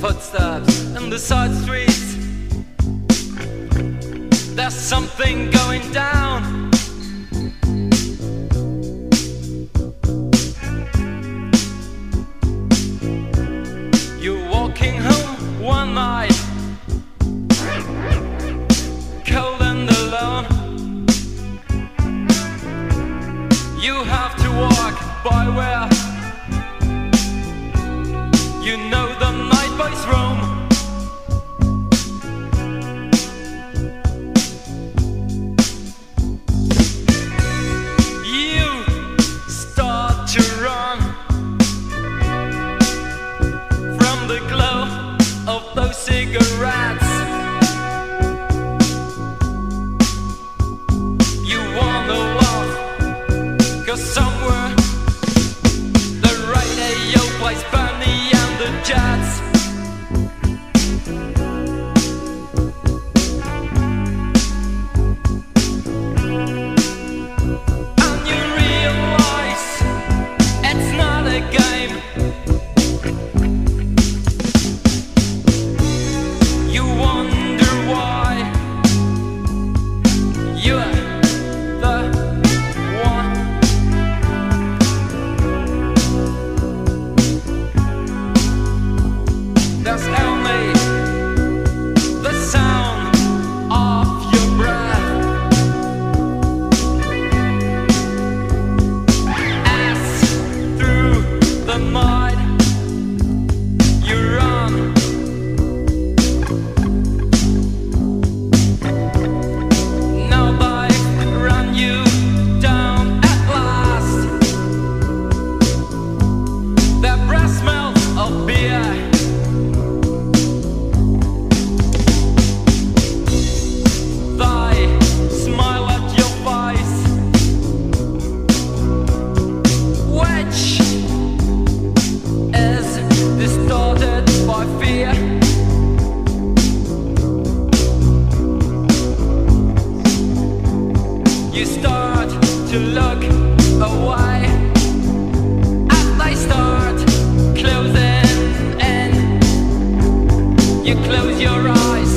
Footsteps in the side streets. There's something going down. you close your eyes.